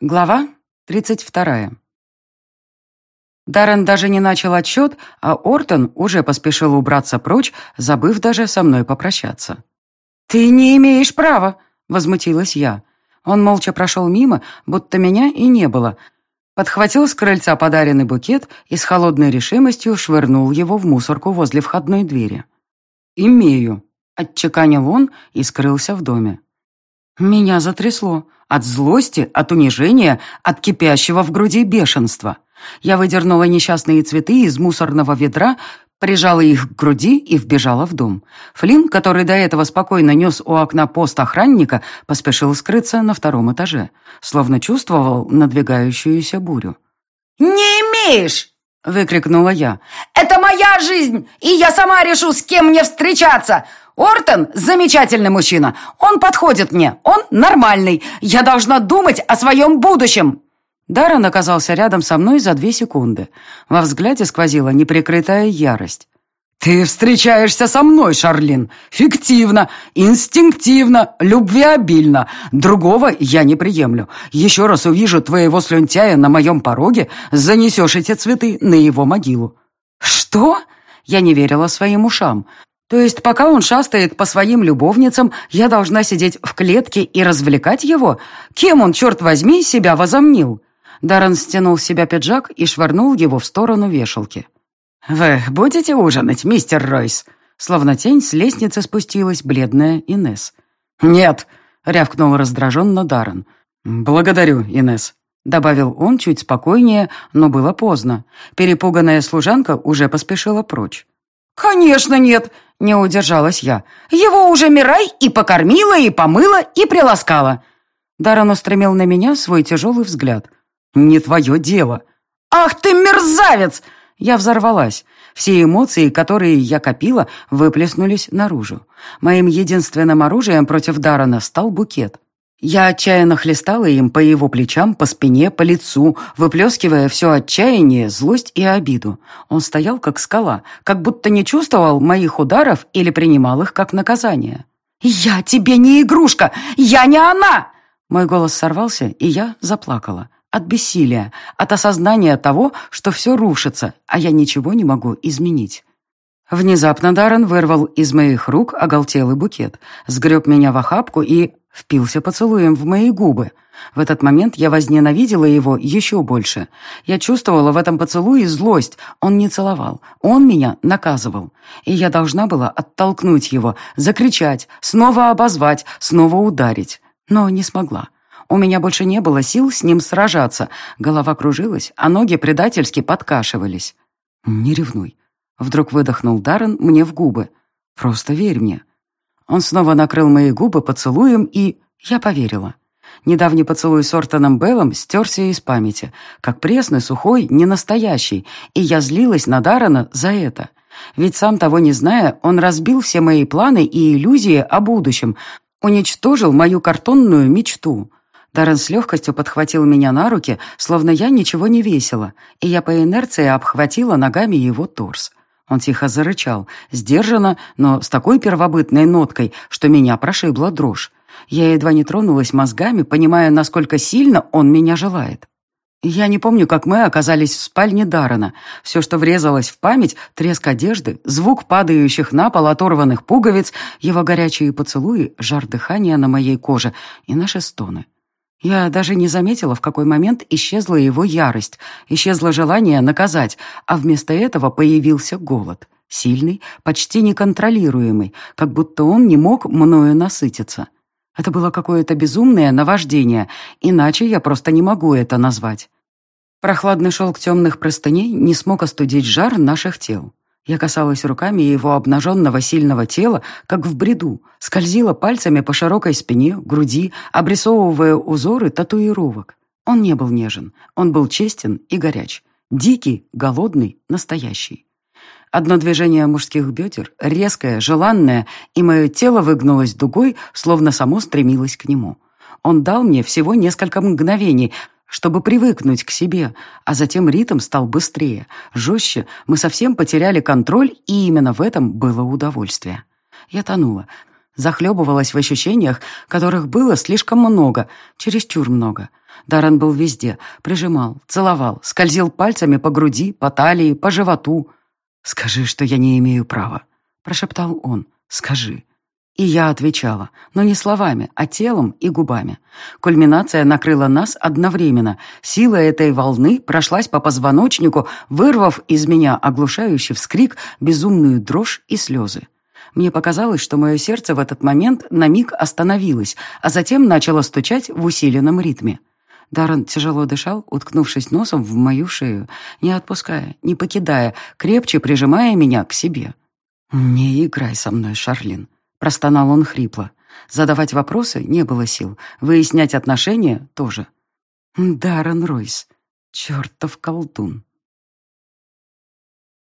Глава 32. Даррен даже не начал отсчет, а Ортон уже поспешил убраться прочь, забыв даже со мной попрощаться. «Ты не имеешь права!» — возмутилась я. Он молча прошел мимо, будто меня и не было. Подхватил с крыльца подаренный букет и с холодной решимостью швырнул его в мусорку возле входной двери. «Имею», — отчеканил он и скрылся в доме. Меня затрясло. От злости, от унижения, от кипящего в груди бешенства. Я выдернула несчастные цветы из мусорного ведра, прижала их к груди и вбежала в дом. Флинн, который до этого спокойно нес у окна пост охранника, поспешил скрыться на втором этаже, словно чувствовал надвигающуюся бурю. «Не имеешь!» — выкрикнула я. «Это моя жизнь, и я сама решу, с кем мне встречаться! Ортон – замечательный мужчина. Он подходит мне. Он нормальный. Я должна думать о своем будущем. Даррен оказался рядом со мной за две секунды. Во взгляде сквозила неприкрытая ярость. «Ты встречаешься со мной, Шарлин. Фиктивно, инстинктивно, любвеобильно. Другого я не приемлю. Еще раз увижу твоего слюнтяя на моем пороге, занесешь эти цветы на его могилу». «Что?» Я не верила своим ушам. То есть пока он шастает по своим любовницам, я должна сидеть в клетке и развлекать его? Кем он, черт возьми, себя возомнил?» Даррен стянул с себя пиджак и швырнул его в сторону вешалки. «Вы будете ужинать, мистер Ройс?» Словно тень с лестницы спустилась бледная Инес. «Нет!» — рявкнул раздраженно Даррен. «Благодарю, Инес», — добавил он чуть спокойнее, но было поздно. Перепуганная служанка уже поспешила прочь. «Конечно нет!» — не удержалась я. «Его уже Мирай и покормила, и помыла, и приласкала!» Даррен устремил на меня свой тяжелый взгляд. «Не твое дело!» «Ах ты мерзавец!» Я взорвалась. Все эмоции, которые я копила, выплеснулись наружу. Моим единственным оружием против Дарана стал букет. Я отчаянно хлестала им по его плечам, по спине, по лицу, выплескивая все отчаяние, злость и обиду. Он стоял как скала, как будто не чувствовал моих ударов или принимал их как наказание. «Я тебе не игрушка! Я не она!» Мой голос сорвался, и я заплакала. От бессилия, от осознания того, что все рушится, а я ничего не могу изменить. Внезапно Даррен вырвал из моих рук оголтелый букет, сгреб меня в охапку и Впился поцелуем в мои губы. В этот момент я возненавидела его еще больше. Я чувствовала в этом поцелуе злость. Он не целовал. Он меня наказывал. И я должна была оттолкнуть его, закричать, снова обозвать, снова ударить. Но не смогла. У меня больше не было сил с ним сражаться. Голова кружилась, а ноги предательски подкашивались. «Не ревнуй». Вдруг выдохнул Даррен мне в губы. «Просто верь мне». Он снова накрыл мои губы поцелуем, и я поверила. Недавний поцелуй с Ортоном Беллом стерся из памяти, как пресный, сухой, ненастоящий, и я злилась на Даррена за это. Ведь сам того не зная, он разбил все мои планы и иллюзии о будущем, уничтожил мою картонную мечту. Даррен с легкостью подхватил меня на руки, словно я ничего не весила, и я по инерции обхватила ногами его торс. Он тихо зарычал, сдержанно, но с такой первобытной ноткой, что меня прошибла дрожь. Я едва не тронулась мозгами, понимая, насколько сильно он меня желает. Я не помню, как мы оказались в спальне Дарана. Все, что врезалось в память, треск одежды, звук падающих на пол оторванных пуговиц, его горячие поцелуи, жар дыхания на моей коже и наши стоны. Я даже не заметила, в какой момент исчезла его ярость, исчезло желание наказать, а вместо этого появился голод. Сильный, почти неконтролируемый, как будто он не мог мною насытиться. Это было какое-то безумное наваждение, иначе я просто не могу это назвать. Прохладный шелк темных простыней не смог остудить жар наших тел. Я касалась руками его обнаженного сильного тела, как в бреду, скользила пальцами по широкой спине, груди, обрисовывая узоры татуировок. Он не был нежен, он был честен и горяч. Дикий, голодный, настоящий. Одно движение мужских бедер, резкое, желанное, и мое тело выгнулось дугой, словно само стремилось к нему. Он дал мне всего несколько мгновений, чтобы привыкнуть к себе, а затем ритм стал быстрее, жестче, мы совсем потеряли контроль, и именно в этом было удовольствие. Я тонула. Захлебывалась в ощущениях, которых было слишком много, чересчур много. Даррен был везде, прижимал, целовал, скользил пальцами по груди, по талии, по животу. «Скажи, что я не имею права», — прошептал он. «Скажи». И я отвечала, но не словами, а телом и губами. Кульминация накрыла нас одновременно. Сила этой волны прошлась по позвоночнику, вырвав из меня оглушающий вскрик, безумную дрожь и слезы. Мне показалось, что мое сердце в этот момент на миг остановилось, а затем начало стучать в усиленном ритме. Даррен тяжело дышал, уткнувшись носом в мою шею, не отпуская, не покидая, крепче прижимая меня к себе. «Не играй со мной, Шарлин», — простонал он хрипло. Задавать вопросы не было сил, выяснять отношения тоже. «Даррен Ройс, чертов колдун».